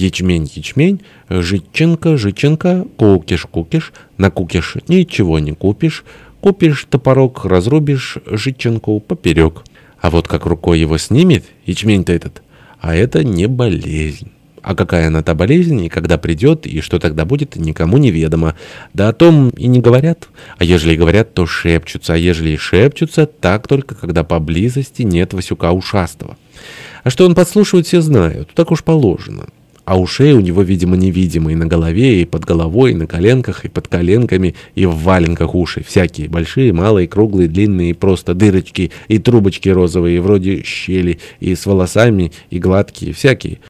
Ячмень, ячмень, житченко, житченко, кукиш, кукиш, накукиш, ничего не купишь, купишь топорок, разрубишь житченку поперек. А вот как рукой его снимет, ячмень-то этот, а это не болезнь. А какая она та болезнь, и когда придет, и что тогда будет, никому не ведомо. Да о том и не говорят. А ежели говорят, то шепчутся, а ежели и шепчутся, так только, когда поблизости нет Васюка Ушастого. А что он подслушивает, все знают, так уж положено. А ушей у него, видимо, невидимо, и на голове, и под головой, и на коленках, и под коленками, и в валенках уши. Всякие, большие, малые, круглые, длинные, просто дырочки, и трубочки розовые, вроде щели, и с волосами, и гладкие, всякие.